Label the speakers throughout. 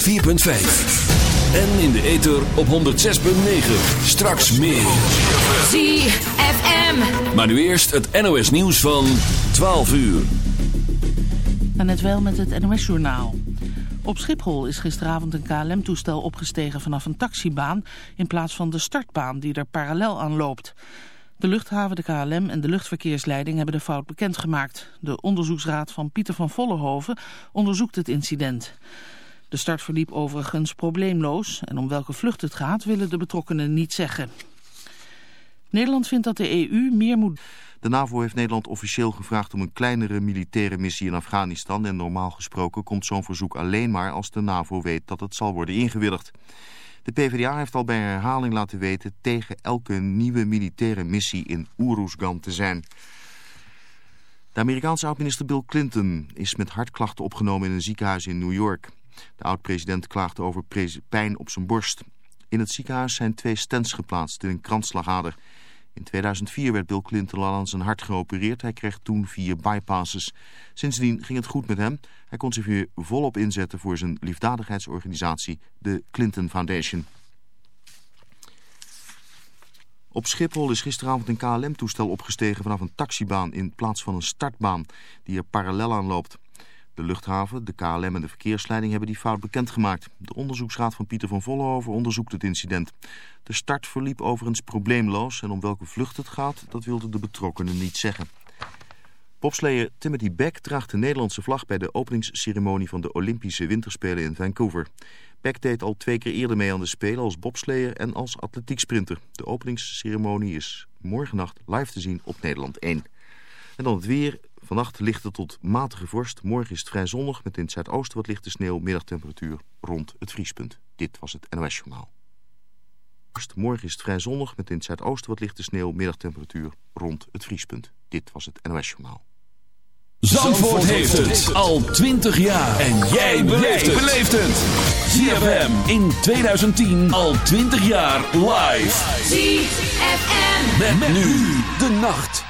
Speaker 1: 104.5. En in de ether op 106.9. Straks meer.
Speaker 2: ZFM.
Speaker 1: Maar nu eerst het NOS nieuws van 12 uur.
Speaker 3: En net wel met het NOS-journaal. Op Schiphol is gisteravond een KLM-toestel opgestegen vanaf een taxibaan... in plaats van de startbaan die er parallel aan loopt. De luchthaven, de KLM en de luchtverkeersleiding hebben de fout bekendgemaakt. De onderzoeksraad van Pieter van Vollenhoven onderzoekt het incident. De start verliep overigens probleemloos... en om welke vlucht het gaat willen de betrokkenen niet zeggen. Nederland vindt dat de EU meer moet...
Speaker 4: De NAVO heeft Nederland officieel gevraagd om een kleinere militaire missie in Afghanistan. En normaal gesproken komt zo'n verzoek alleen maar als de NAVO weet dat het zal worden ingewilligd. De PvdA heeft al bij herhaling laten weten tegen elke nieuwe militaire missie in Oeroesgan te zijn. De Amerikaanse oud-minister Bill Clinton is met hartklachten opgenomen in een ziekenhuis in New York. De oud-president klaagde over pijn op zijn borst. In het ziekenhuis zijn twee stents geplaatst in een kransslagader. In 2004 werd Bill Clinton al aan zijn hart geopereerd. Hij kreeg toen vier bypasses. Sindsdien ging het goed met hem. Hij kon zich weer volop inzetten voor zijn liefdadigheidsorganisatie, de Clinton Foundation. Op Schiphol is gisteravond een KLM-toestel opgestegen vanaf een taxibaan in plaats van een startbaan die er parallel aan loopt. De luchthaven, de KLM en de verkeersleiding hebben die fout bekendgemaakt. De onderzoeksraad van Pieter van Vollenhoven onderzoekt het incident. De start verliep overigens probleemloos en om welke vlucht het gaat, dat wilden de betrokkenen niet zeggen. Bobsleer Timothy Beck draagt de Nederlandse vlag bij de openingsceremonie van de Olympische Winterspelen in Vancouver. Beck deed al twee keer eerder mee aan de Spelen als bobsleer en als atletieksprinter. De openingsceremonie is morgennacht live te zien op Nederland 1. En dan het weer. Vannacht lichte tot matige vorst. Morgen is het vrij zonnig met in het zuidoosten wat lichte sneeuw. Middagtemperatuur rond het vriespunt. Dit was het NOS Journaal. Morgen is het vrij zonnig met in het zuidoosten wat lichte sneeuw. Middagtemperatuur rond het vriespunt. Dit was het NOS Journaal.
Speaker 1: Zandvoort, heeft het al 20 jaar. En jij beleeft het. ZFM in 2010 al 20 jaar live.
Speaker 2: ZFM.
Speaker 1: Met, met nu de nacht.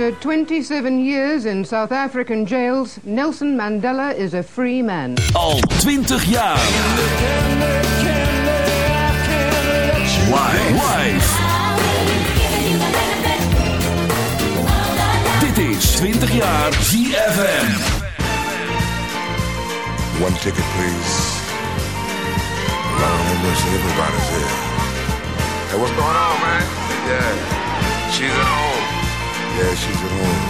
Speaker 5: After 27 years in South African jails, Nelson Mandela is a free man.
Speaker 6: Al 20 jaar. Live. Dit is 20 jaar ZFM.
Speaker 7: One ticket, please. Around almost everybody's here. Hey, what's going on, man? Yeah, she's at home glad she's at home.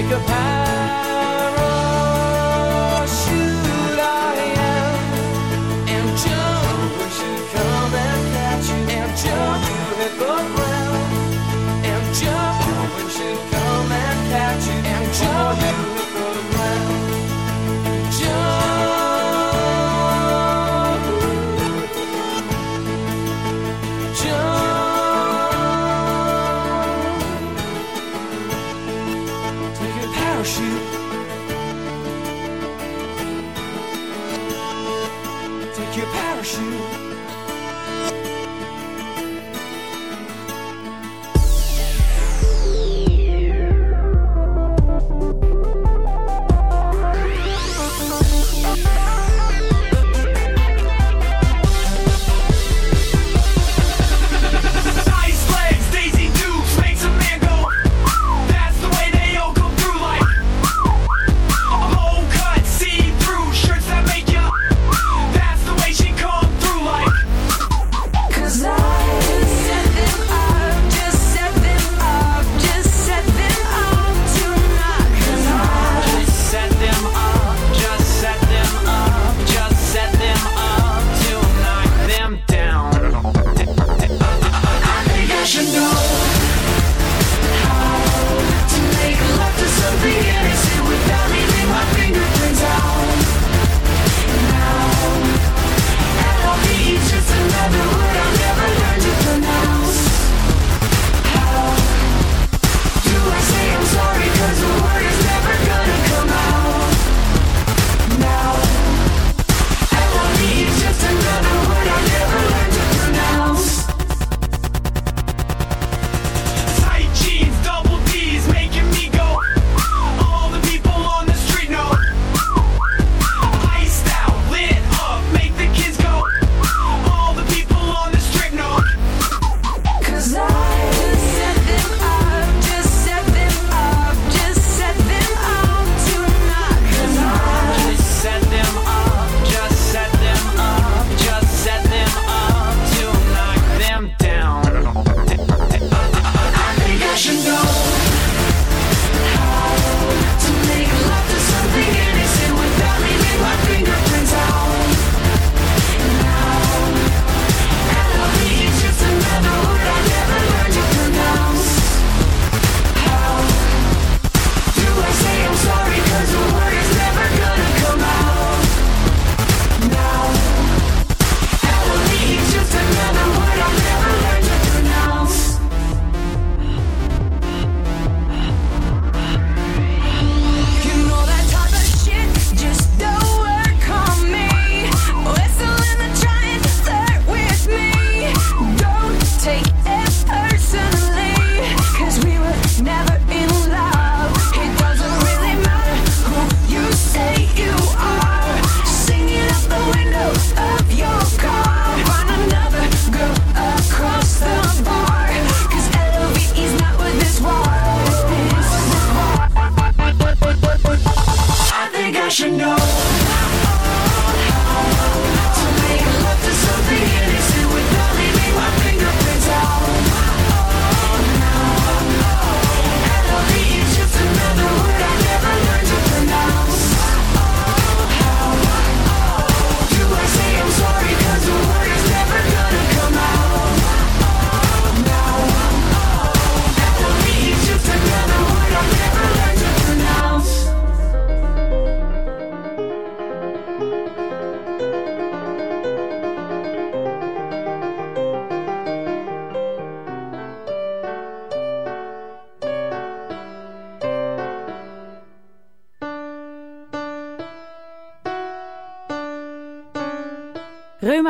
Speaker 8: take a
Speaker 2: path.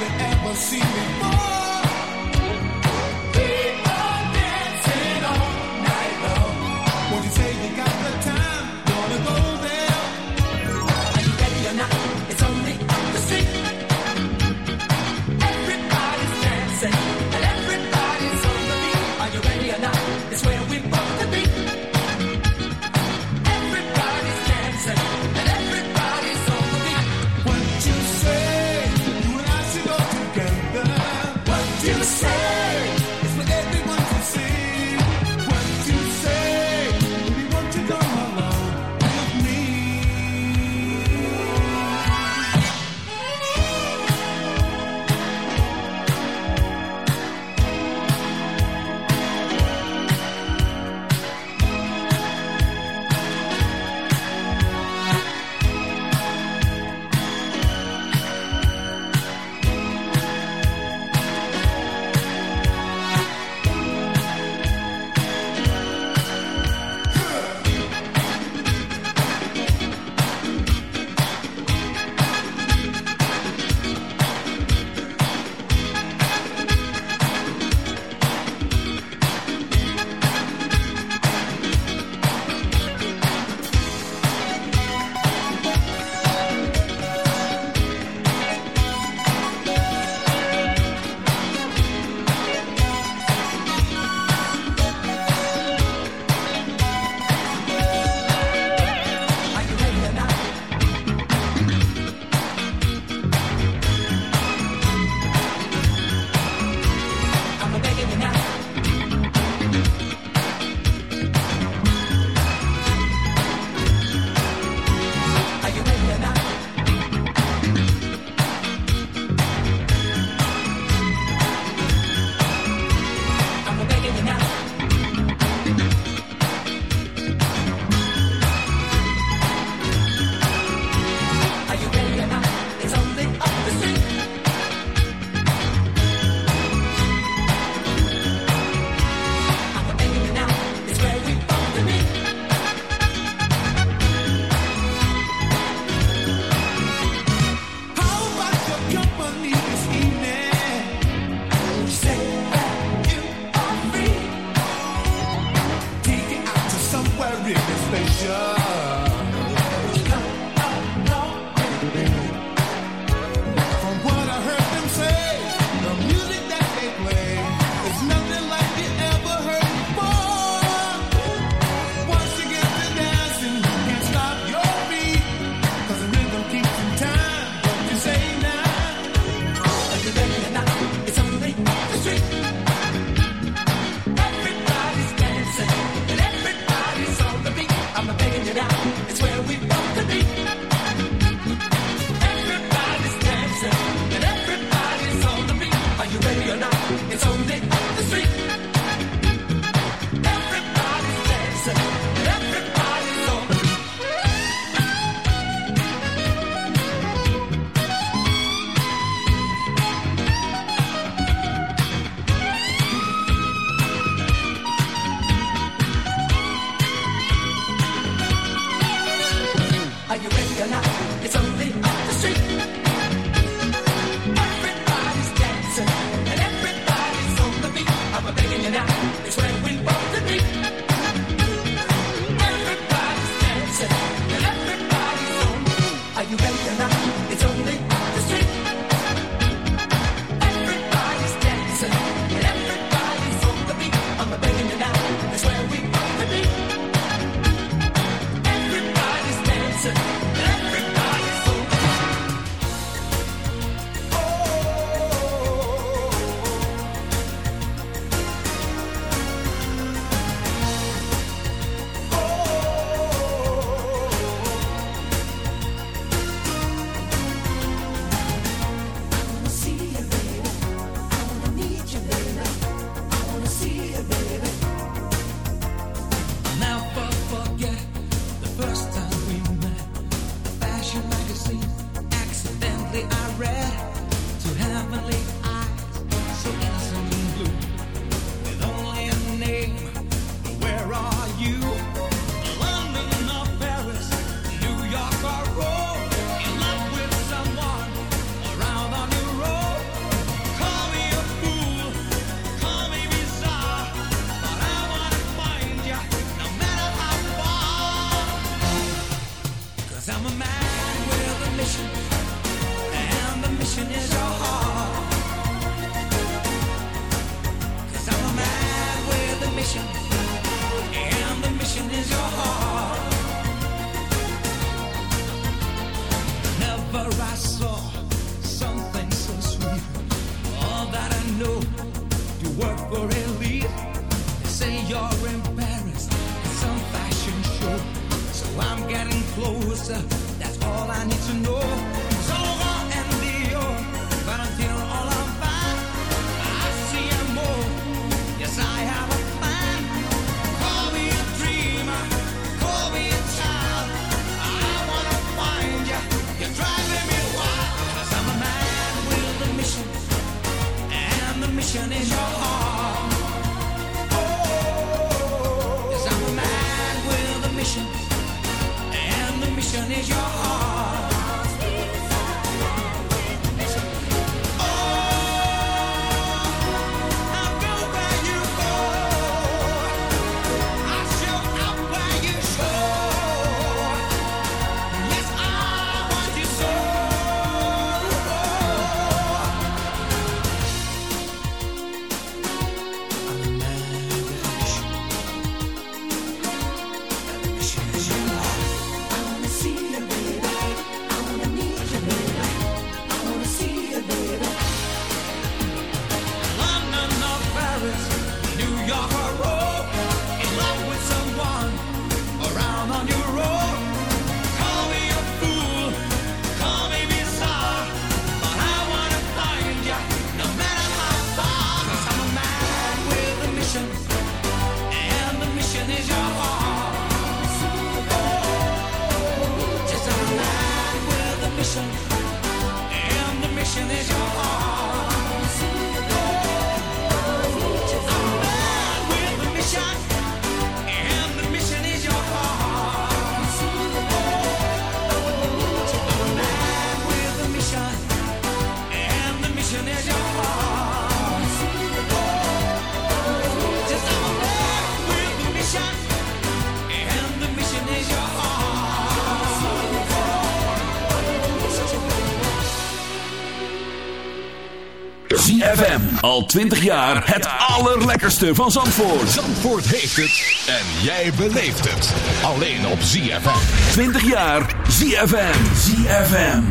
Speaker 9: you ever seen before.
Speaker 6: That's all I need to know. Is your
Speaker 1: ZFM. Al 20 jaar het allerlekkerste van Zandvoort.
Speaker 10: Zandvoort heeft het en jij beleeft het. Alleen op ZFM.
Speaker 1: 20 jaar ZFM. ZFM.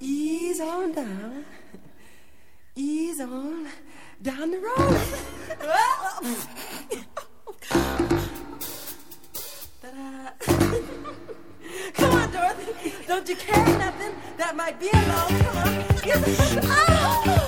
Speaker 11: Ease on down. Ease on down the road. Don't you care nothing that might be alone. Come on.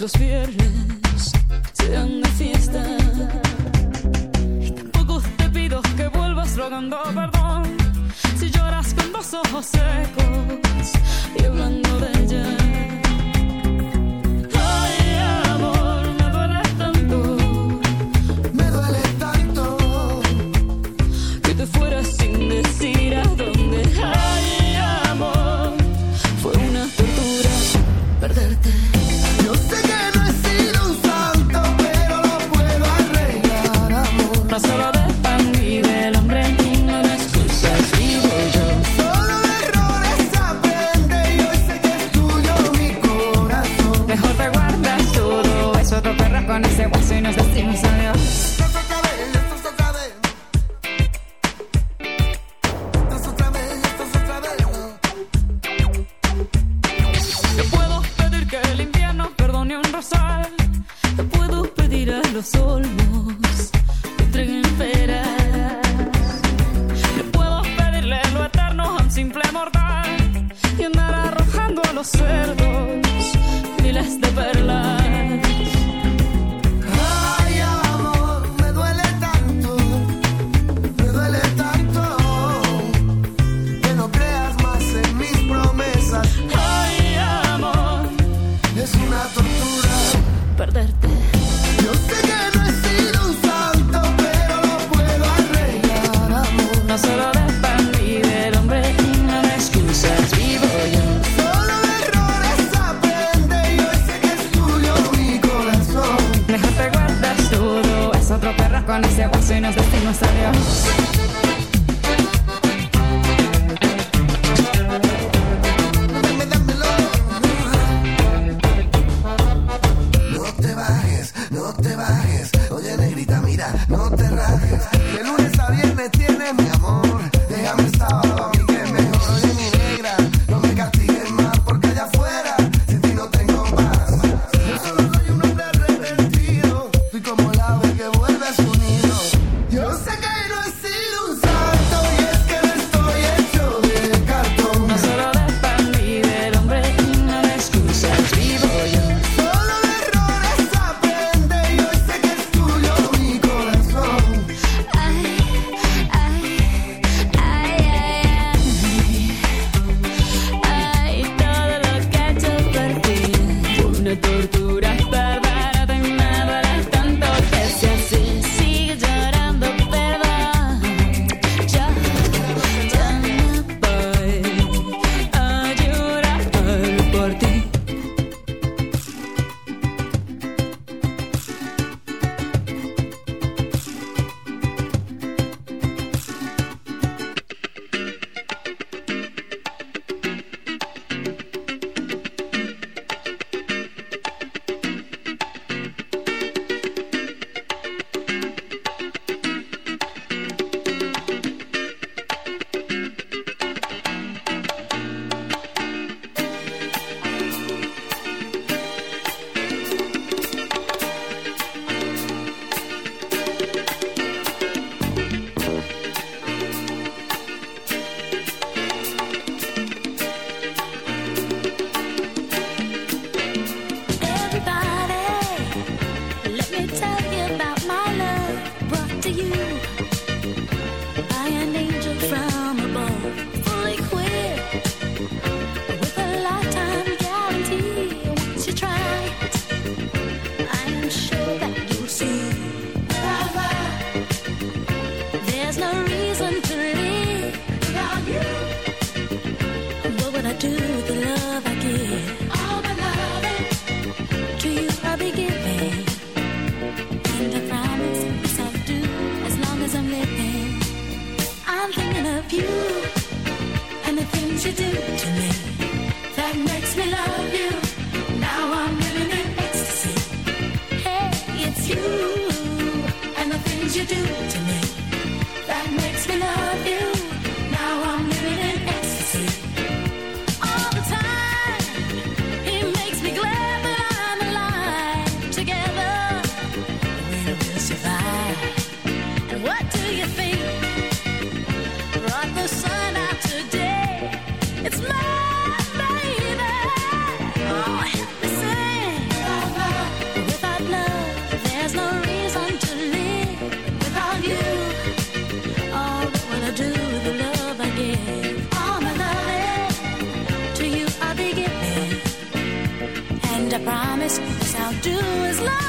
Speaker 12: los pies. cuatro con ese guaso y
Speaker 13: no.
Speaker 11: Do do is love.